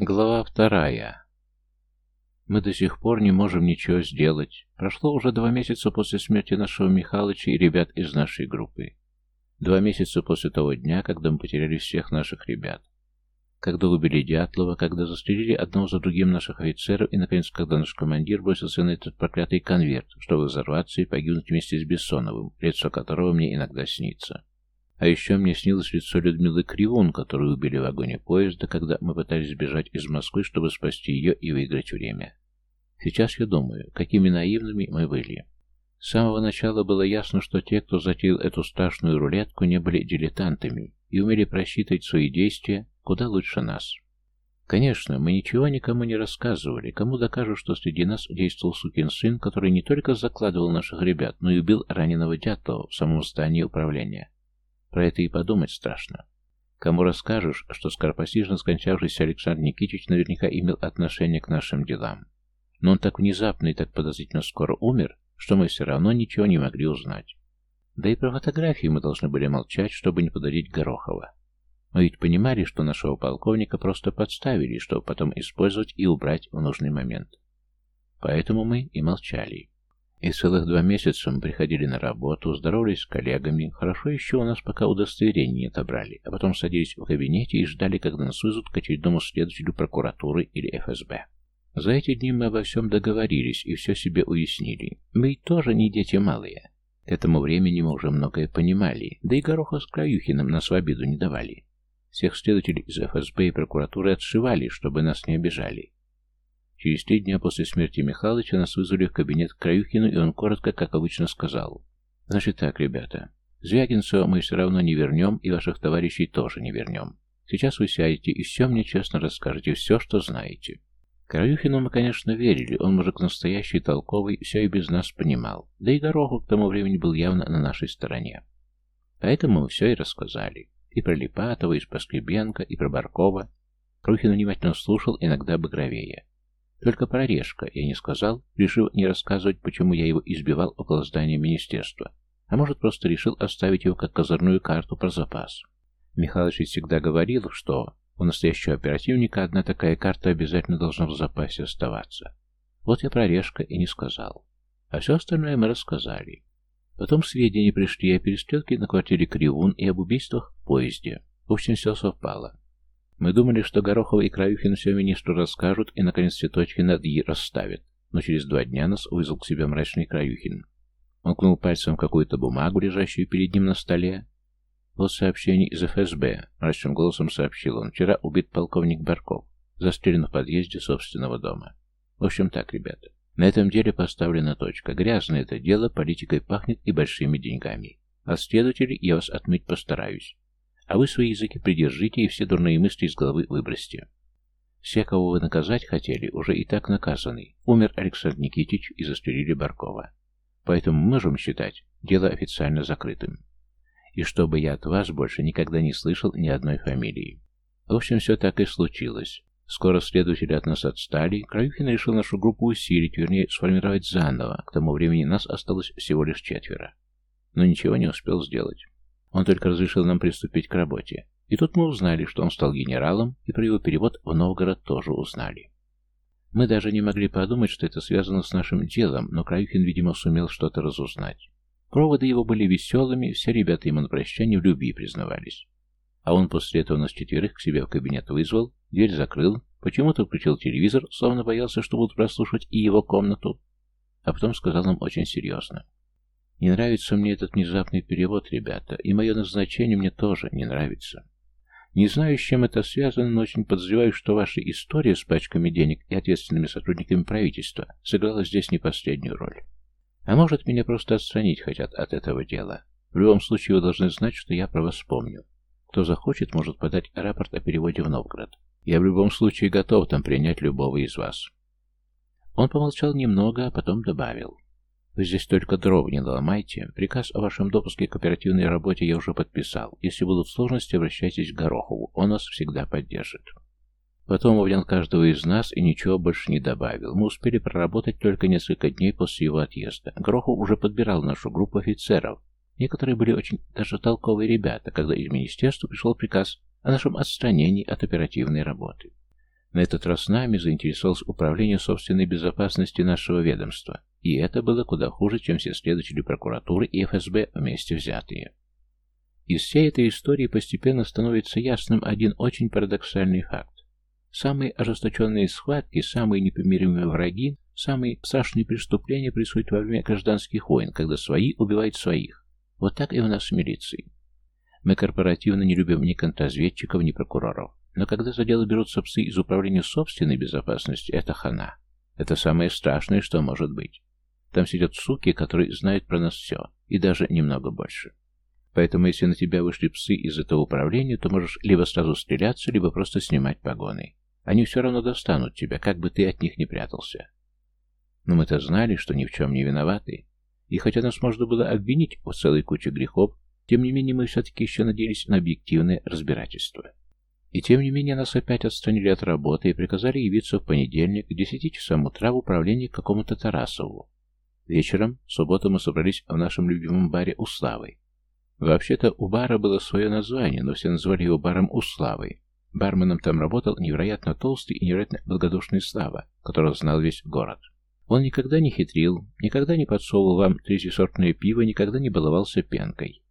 Глава вторая. Мы до сих пор не можем ничего сделать. Прошло уже два месяца после смерти нашего Михалыча и ребят из нашей группы. Два месяца после того дня, когда мы потеряли всех наших ребят. Когда убили Дятлова, когда застрелили одного за другим наших офицеров, и, наконец, когда наш командир бросился на этот проклятый конверт, чтобы взорваться и погибнуть вместе с Бессоновым, лицо которого мне иногда снится. А еще мне снилось лицо Людмилы Кривун, которую убили в вагоне поезда, когда мы пытались сбежать из Москвы, чтобы спасти ее и выиграть время. Сейчас я думаю, какими наивными мы были. С самого начала было ясно, что те, кто затеял эту страшную рулетку, не были дилетантами и умели просчитывать свои действия куда лучше нас. Конечно, мы ничего никому не рассказывали, кому докажут, что среди нас действовал сукин сын, который не только закладывал наших ребят, но и убил раненого Дятлова в самом здании управления. Про это и подумать страшно. Кому расскажешь, что скоропостижно скончавшийся Александр Никитич наверняка имел отношение к нашим делам. Но он так внезапно и так подозрительно скоро умер, что мы все равно ничего не могли узнать. Да и про фотографии мы должны были молчать, чтобы не подарить Горохова. Мы ведь понимали, что нашего полковника просто подставили, чтобы потом использовать и убрать в нужный момент. Поэтому мы и молчали. И целых два месяца мы приходили на работу, здоровались с коллегами, хорошо еще у нас пока удостоверения не отобрали, а потом садились в кабинете и ждали, когда нас вызовут к очередному следователю прокуратуры или ФСБ. За эти дни мы обо всем договорились и все себе уяснили. Мы тоже не дети малые. К этому времени мы уже многое понимали, да и Гороха с Краюхиным нас в обиду не давали. Всех следователей из ФСБ и прокуратуры отшивали, чтобы нас не обижали. Через три дня после смерти Михалыча нас вызвали в кабинет к Краюхину, и он коротко, как обычно, сказал. «Значит так, ребята, Звягинцева мы все равно не вернем, и ваших товарищей тоже не вернем. Сейчас вы сядете и все мне честно расскажете, все, что знаете». Краюхину мы, конечно, верили, он мужик настоящий, толковый, все и без нас понимал, да и Гороху к тому времени был явно на нашей стороне. Поэтому мы все и рассказали. И про Липатова, и про Скребенко, и про Баркова. Краюхин внимательно слушал, иногда багровее. Только про Решка я не сказал, решив не рассказывать, почему я его избивал около здания министерства. А может, просто решил оставить его как козырную карту про запас. Михалыч всегда говорил, что у настоящего оперативника одна такая карта обязательно должна в запасе оставаться. Вот я про Решка и не сказал. А все остальное мы рассказали. Потом сведения пришли о перестрелке на квартире Кривун и об убийствах в поезде. В общем, все совпало. Мы думали, что Горохова и Краюхин все министру расскажут и, наконец, все точки над «и» расставят. Но через два дня нас вызвал к себе мрачный Краюхин. Он кнул пальцем какую-то бумагу, лежащую перед ним на столе. «Вот сообщение из ФСБ», — мрачным голосом сообщил он. «Вчера убит полковник Барков, застрелен в подъезде собственного дома. В общем так, ребята, на этом деле поставлена точка. Грязное это дело, политикой пахнет и большими деньгами. А следователи я вас отмыть постараюсь. А вы свои языки придержите и все дурные мысли из головы выбросьте. Все, кого вы наказать хотели, уже и так наказаны. Умер Александр Никитич и застрелили Баркова. Поэтому мы можем считать дело официально закрытым. И чтобы я от вас больше никогда не слышал ни одной фамилии. В общем, все так и случилось. Скоро следователи от нас отстали, Краюхин решил нашу группу усилить, вернее, сформировать заново. К тому времени нас осталось всего лишь четверо. Но ничего не успел сделать. Он только разрешил нам приступить к работе. И тут мы узнали, что он стал генералом, и про его перевод в Новгород тоже узнали. Мы даже не могли подумать, что это связано с нашим делом, но Краюхин, видимо, сумел что-то разузнать. Проводы его были веселыми, все ребята ему на прощание в любви признавались. А он после этого нас четверых к себе в кабинет вызвал, дверь закрыл, почему-то включил телевизор, словно боялся, что будут прослушивать и его комнату, а потом сказал нам очень серьезно. Не нравится мне этот внезапный перевод, ребята, и мое назначение мне тоже не нравится. Не знаю, с чем это связано, но очень подозреваю, что ваша история с пачками денег и ответственными сотрудниками правительства сыграла здесь не последнюю роль. А может, меня просто отстранить хотят от этого дела. В любом случае, вы должны знать, что я про вас помню. Кто захочет, может подать рапорт о переводе в Новгород. Я в любом случае готов там принять любого из вас. Он помолчал немного, а потом добавил. Вы здесь только дров не ломайте. Приказ о вашем допуске к оперативной работе я уже подписал. Если будут сложности, обращайтесь к Горохову. Он нас всегда поддержит. Потом увидел каждого из нас и ничего больше не добавил. Мы успели проработать только несколько дней после его отъезда. Горохов уже подбирал нашу группу офицеров. Некоторые были очень даже толковые ребята, когда из министерства пришел приказ о нашем отстранении от оперативной работы. На этот раз нами заинтересовалось управление собственной безопасности нашего ведомства, и это было куда хуже, чем все следователи прокуратуры и ФСБ вместе взятые. Из всей этой истории постепенно становится ясным один очень парадоксальный факт. Самые ожесточенные схватки, самые непримиримые враги, самые страшные преступления происходят во время гражданских войн, когда свои убивают своих. Вот так и у нас в милиции. Мы корпоративно не любим ни контрразведчиков, ни прокуроров. Но когда за дело берутся псы из управления собственной безопасностью, это хана. Это самое страшное, что может быть. Там сидят суки, которые знают про нас все, и даже немного больше. Поэтому, если на тебя вышли псы из этого управления, то можешь либо сразу стреляться, либо просто снимать погоны. Они все равно достанут тебя, как бы ты от них не прятался. Но мы-то знали, что ни в чем не виноваты. И хотя нас можно было обвинить в целой куче грехов, тем не менее мы все-таки еще надеялись на объективное разбирательство. И тем не менее нас опять отстранили от работы и приказали явиться в понедельник к 10 часам утра в управление какому-то Тарасову. Вечером, в субботу, мы собрались в нашем любимом баре у Славы. Вообще-то у бара было свое название, но все называли его баром у Славы. Барменом там работал невероятно толстый и невероятно благодушный Слава, которого знал весь город. Он никогда не хитрил, никогда не подсовывал вам третьесортное пиво, никогда не баловался пенкой.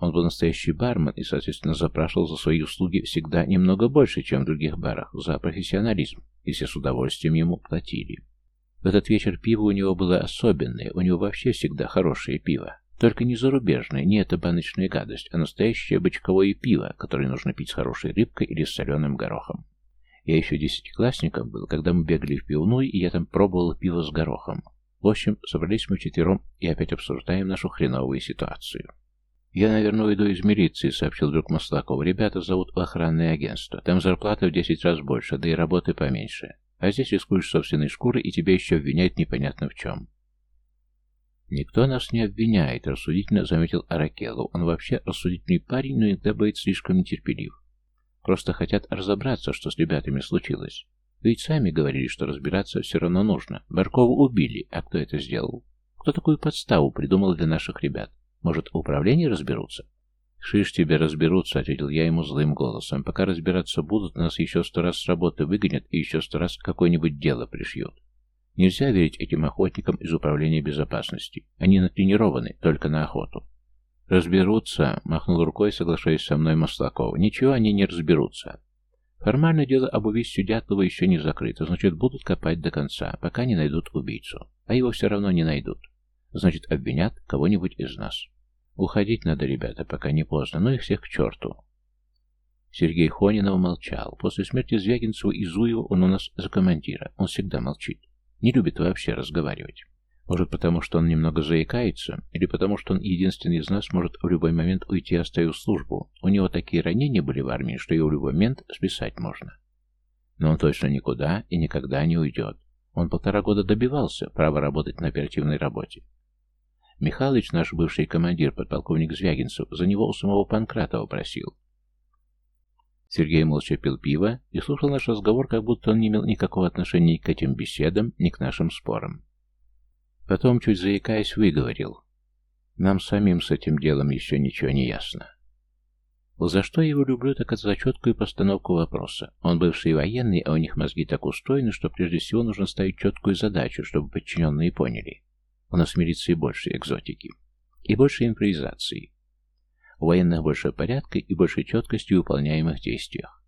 Он был настоящий бармен и, соответственно, запрашивал за свои услуги всегда немного больше, чем в других барах, за профессионализм, и все с удовольствием ему платили. В этот вечер пиво у него было особенное, у него вообще всегда хорошее пиво. Только не зарубежное, не эта баночная гадость, а настоящее бочковое пиво, которое нужно пить с хорошей рыбкой или с соленым горохом. Я еще десятиклассником был, когда мы бегали в пивную, и я там пробовал пиво с горохом. В общем, собрались мы четвером и опять обсуждаем нашу хреновую ситуацию. «Я, наверное, уйду из милиции», — сообщил друг Маслаков. «Ребята зовут в охранное агентство. Там зарплата в десять раз больше, да и работы поменьше. А здесь рискуешь собственной шкурой, и тебя еще обвиняют непонятно в чем». «Никто нас не обвиняет», — рассудительно заметил Аракелу. «Он вообще рассудительный парень, но иногда бывает слишком нетерпелив. Просто хотят разобраться, что с ребятами случилось. Вы ведь сами говорили, что разбираться все равно нужно. Баркова убили, а кто это сделал? Кто такую подставу придумал для наших ребят? Может, управление разберутся? «Шиш тебе разберутся», — ответил я ему злым голосом. «Пока разбираться будут, нас еще сто раз с работы выгонят и еще сто раз какое-нибудь дело пришьют. Нельзя верить этим охотникам из управления безопасности. Они натренированы только на охоту». «Разберутся», — махнул рукой, соглашаясь со мной Маслаков. «Ничего они не разберутся. Формально дело об убийстве Дятлова еще не закрыто, значит, будут копать до конца, пока не найдут убийцу. А его все равно не найдут. Значит, обвинят кого-нибудь из нас. Уходить надо, ребята, пока не поздно, но их всех к черту. Сергей Хонинов молчал. После смерти Звягинцева и Зуева он у нас за командира. Он всегда молчит. Не любит вообще разговаривать. Может, потому что он немного заикается, или потому что он единственный из нас может в любой момент уйти, оставив службу. У него такие ранения были в армии, что его в любой момент списать можно. Но он точно никуда и никогда не уйдет. Он полтора года добивался права работать на оперативной работе. Михалыч, наш бывший командир, подполковник Звягинцев, за него у самого Панкратова просил. Сергей молча пил пиво и слушал наш разговор, как будто он не имел никакого отношения ни к этим беседам, ни к нашим спорам. Потом, чуть заикаясь, выговорил. Нам самим с этим делом еще ничего не ясно. За что я его люблю, так это за четкую постановку вопроса. Он бывший военный, а у них мозги так устроены, что прежде всего нужно ставить четкую задачу, чтобы подчиненные поняли. У нас в милиции больше экзотики. И больше импровизации. У военных больше порядка и больше четкости в выполняемых действиях.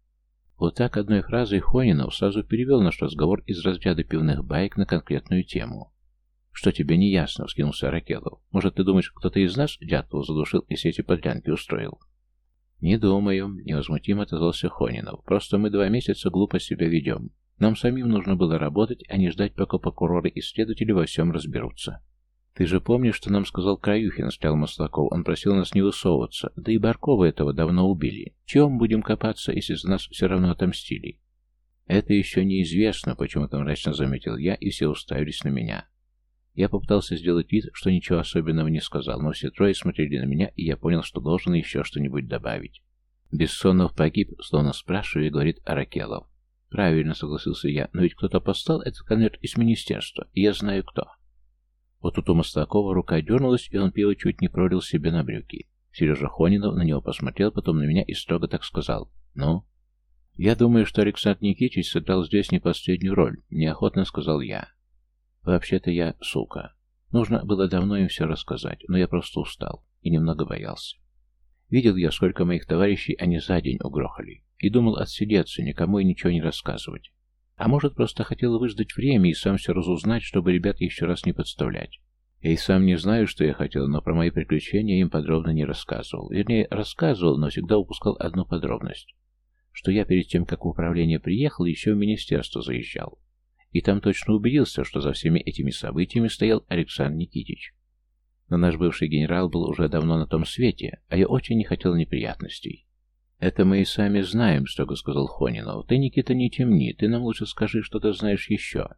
Вот так одной фразой Хонинов сразу перевел наш разговор из разряда пивных баек на конкретную тему. «Что тебе не ясно?» — вскинулся Ракелов. «Может, ты думаешь, кто-то из нас Дятлова задушил и все эти подлянки устроил?» «Не думаю», — невозмутимо отозвался Хонинов. «Просто мы два месяца глупо себя ведем. Нам самим нужно было работать, а не ждать, пока прокуроры и следователи во всем разберутся. «Ты же помнишь, что нам сказал Краюхин?» — стал Маслаков. «Он просил нас не высовываться. Да и Баркова этого давно убили. Чего мы будем копаться, если за нас все равно отомстили?» «Это еще неизвестно», — почему-то мрачно заметил я, и все уставились на меня. Я попытался сделать вид, что ничего особенного не сказал, но все трое смотрели на меня, и я понял, что должен еще что-нибудь добавить. Бессонов погиб, словно спрашивая, говорит Аракелов. «Правильно», — согласился я, — «но ведь кто-то послал этот конверт из министерства, и я знаю кто». Вот тут у Мостакова рука дернулась, и он пиво чуть не пролил себе на брюки. Сережа Хонинов на него посмотрел, потом на меня и строго так сказал. «Ну?» «Я думаю, что Александр Никитич сыграл здесь не последнюю роль», — неохотно сказал я. «Вообще-то я сука. Нужно было давно им все рассказать, но я просто устал и немного боялся. Видел я, сколько моих товарищей они за день угрохали, и думал отсидеться, никому и ничего не рассказывать. А может, просто хотел выждать время и сам все разузнать, чтобы ребят еще раз не подставлять. Я и сам не знаю, что я хотел, но про мои приключения им подробно не рассказывал. Вернее, рассказывал, но всегда упускал одну подробность. Что я перед тем, как в управление приехал, еще в министерство заезжал. И там точно убедился, что за всеми этими событиями стоял Александр Никитич. Но наш бывший генерал был уже давно на том свете, а я очень не хотел неприятностей. «Это мы и сами знаем», — строго сказал Хонинов. «Ты, Никита, не темни, ты нам лучше скажи, что ты знаешь еще.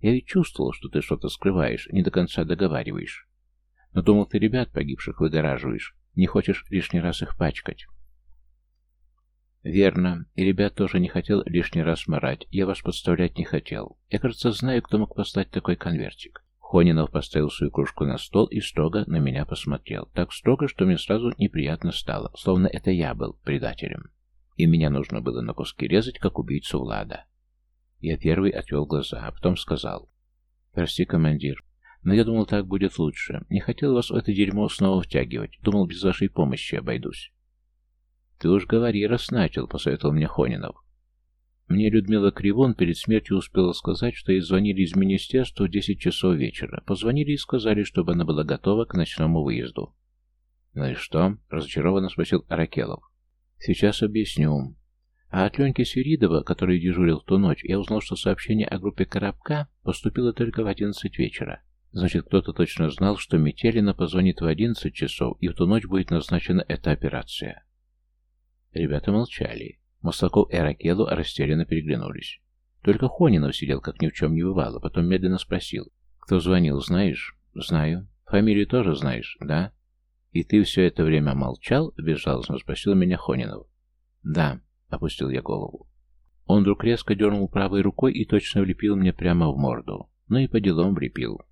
Я ведь чувствовал, что ты что-то скрываешь, не до конца договариваешь. Но думал, ты ребят погибших выгораживаешь, не хочешь лишний раз их пачкать». «Верно. И ребят тоже не хотел лишний раз морать. Я вас подставлять не хотел. Я, кажется, знаю, кто мог послать такой конвертик». Хонинов поставил свою кружку на стол и строго на меня посмотрел. Так строго, что мне сразу неприятно стало, словно это я был предателем. И меня нужно было на куски резать, как убийцу Влада. Я первый отвел глаза, а потом сказал. «Прости, командир, но я думал, так будет лучше. Не хотел вас в это дерьмо снова втягивать. Думал, без вашей помощи обойдусь». «Ты уж говори, раз начал», — посоветовал мне Хонинов. Мне Людмила Кривон перед смертью успела сказать, что ей звонили из министерства в 10 часов вечера. Позвонили и сказали, чтобы она была готова к ночному выезду. «Ну и что?» — разочарованно спросил Аракелов. «Сейчас объясню. А от Леньки Свиридова, который дежурил в ту ночь, я узнал, что сообщение о группе «Коробка» поступило только в 11 вечера. Значит, кто-то точно знал, что Метелина позвонит в 11 часов, и в ту ночь будет назначена эта операция. Ребята молчали. Маслаков и Аракелу растерянно переглянулись. Только Хонинов сидел, как ни в чем не бывало, потом медленно спросил. «Кто звонил, знаешь?» «Знаю. Фамилию тоже знаешь, да?» «И ты все это время молчал?» — безжалостно спросил меня Хонинов. «Да», — опустил я голову. Он вдруг резко дернул правой рукой и точно влепил мне прямо в морду. Ну и по делам влепил.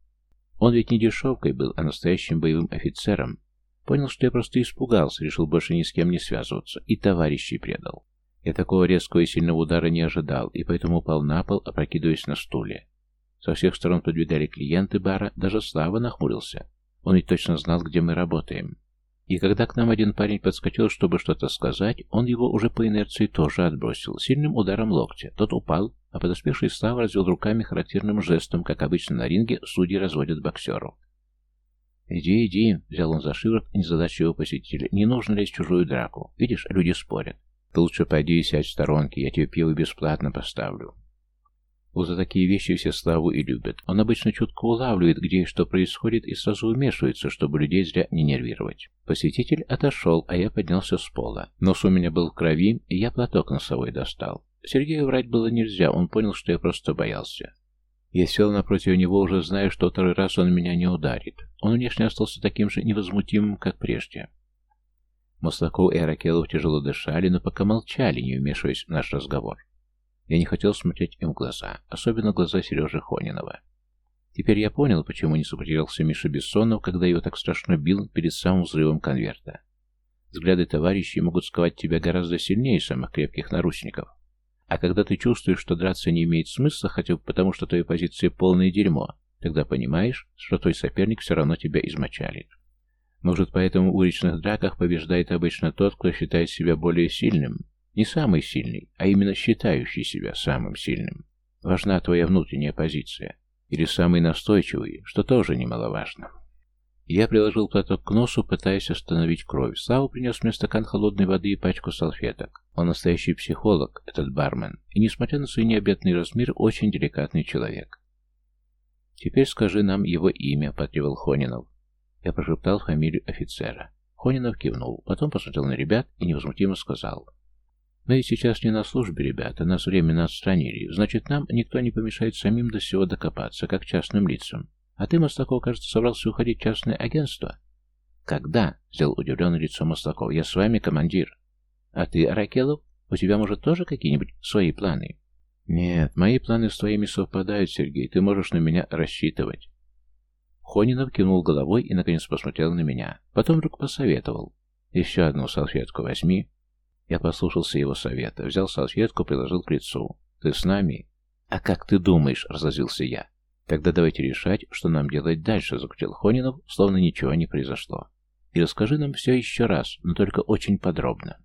Он ведь не дешевкой был, а настоящим боевым офицером, Понял, что я просто испугался, решил больше ни с кем не связываться, и товарищей предал. Я такого резкого и сильного удара не ожидал, и поэтому упал на пол, опрокидываясь на стуле. Со всех сторон подвигали клиенты бара, даже Слава нахмурился. Он ведь точно знал, где мы работаем. И когда к нам один парень подскочил, чтобы что-то сказать, он его уже по инерции тоже отбросил, сильным ударом локтя. Тот упал, а подоспевший Слава развел руками характерным жестом, как обычно на ринге судьи разводят боксеров. «Иди, иди», — взял он за шиворот незадачливого посетителя. «Не нужно лезть в чужую драку. Видишь, люди спорят. Ты лучше пойди и сядь в сторонке, я тебе пиво бесплатно поставлю». Вот за такие вещи все Славу и любят. Он обычно чутко улавливает, где и что происходит, и сразу вмешивается, чтобы людей зря не нервировать. Посетитель отошел, а я поднялся с пола. Нос у меня был в крови, и я платок носовой достал. Сергею врать было нельзя, он понял, что я просто боялся. Я сел напротив него, уже зная, что второй раз он меня не ударит. Он внешне остался таким же невозмутимым, как прежде. Маслаков и Аракелов тяжело дышали, но пока молчали, не вмешиваясь в наш разговор. Я не хотел смотреть им в глаза, особенно глаза Сережи Хонинова. Теперь я понял, почему не сопротивлялся Миша Бессонов, когда его так страшно бил перед самым взрывом конверта. Взгляды товарищей могут сковать тебя гораздо сильнее самых крепких наручников. А когда ты чувствуешь, что драться не имеет смысла, хотя бы потому, что твоя позиция полное дерьмо, тогда понимаешь, что твой соперник все равно тебя измочалит. Может, поэтому в уличных драках побеждает обычно тот, кто считает себя более сильным. Не самый сильный, а именно считающий себя самым сильным. Важна твоя внутренняя позиция. Или самый настойчивый, что тоже немаловажно. Я приложил платок к носу, пытаясь остановить кровь. Слава принес мне стакан холодной воды и пачку салфеток. Он настоящий психолог, этот бармен, и, несмотря на свой необъятный размер, очень деликатный человек. «Теперь скажи нам его имя», — потребовал Хонинов. Я прошептал фамилию офицера. Хонинов кивнул, потом посмотрел на ребят и невозмутимо сказал. «Мы сейчас не на службе, ребята, нас временно отстранили. Значит, нам никто не помешает самим до всего докопаться, как частным лицам. А ты, Маслаков, кажется, собрался уходить в частное агентство? Когда? Сделал удивленное лицо Маслаков. Я с вами, командир. А ты, Аракелов, у тебя, может, тоже какие-нибудь свои планы? Нет, мои планы с твоими совпадают, Сергей. Ты можешь на меня рассчитывать. Хонинов кивнул головой и, наконец, посмотрел на меня. Потом вдруг посоветовал. Еще одну салфетку возьми. Я послушался его совета, взял салфетку, приложил к лицу. «Ты с нами?» «А как ты думаешь?» — разозлился я. «Тогда давайте решать, что нам делать дальше», — закрутил Хонинов, словно ничего не произошло. «И расскажи нам все еще раз, но только очень подробно».